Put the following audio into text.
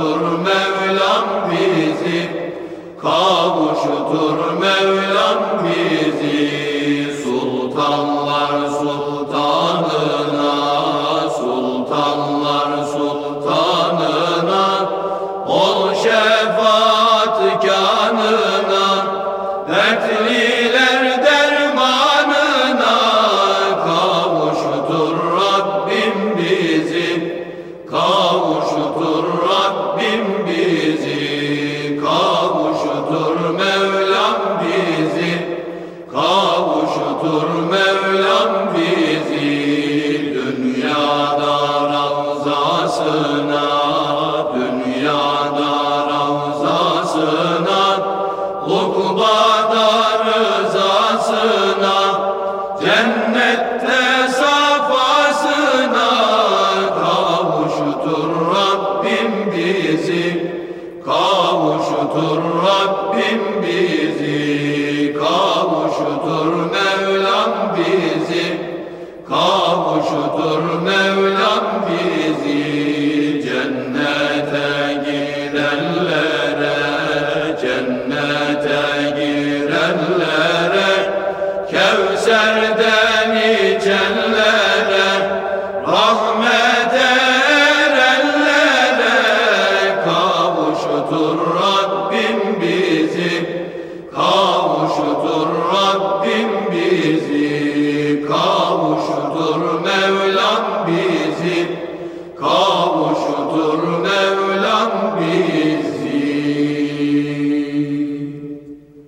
kavuştur Mevlam bizi Kavuştur Mevlam bizi. Sultanlar sultanına Sultanlar sultanına Ol şefaat kanına Dertliler kavuştur Mevlam bizi dünyada ravzasına dünyada ravzasına ukbada rızasına cennette safasına kavuştur Rabbim bizi kavuştur Rabbim bizi kavuştur Mevlam bizi kavuştur Mevlam bizi. Cennete girenlere cennete girenlere Kevser'den içenlere rahmet erenlere kavuştur Rabbim bizi. Kavuştur Rabbim bizi kavuştur Mevlam bizi